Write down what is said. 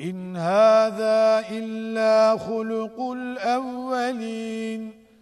إن هذا إلا خلق الأولين